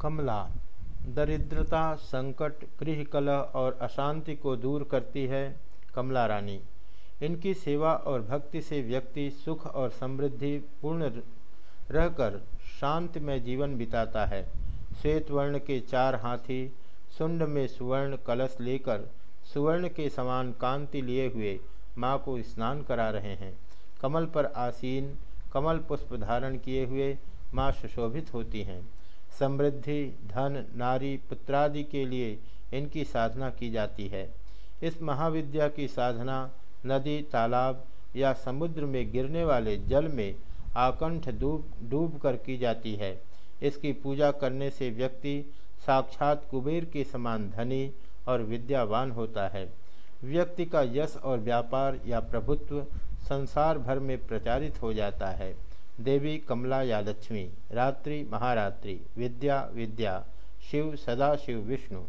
कमला दरिद्रता, संकट गृह कलह और अशांति को दूर करती है कमला रानी। इनकी सेवा और भक्ति से व्यक्ति सुख और समृद्धि पूर्ण रहकर शांतिमय जीवन बिताता है। श्वेत वर्ण के चार हाथी, सुंड में सुवर्ण कलश लेकर सुवर्ण के समान कांति लिए हुए माँ को स्नान करा रहे हैं। कमल पर आसीन, कमल पुष्प धारण किए हुए माँ सुशोभित होती हैं। समृद्धि, धन, नारी, पुत्रादि के लिए इनकी साधना की जाती है। इस महाविद्या की साधना नदी, तालाब या समुद्र में गिरने वाले जल में आकंठ डूब डूब कर की जाती है। इसकी पूजा करने से व्यक्ति साक्षात कुबेर के समान धनी और विद्यावान होता है। व्यक्ति का यश और व्यापार या प्रभुत्व संसार भर में प्रचारित हो जाता है। देवी कमला या लक्ष्मी रात्रि महारात्रि विद्या विद्या शिव सदा शिव विष्णु।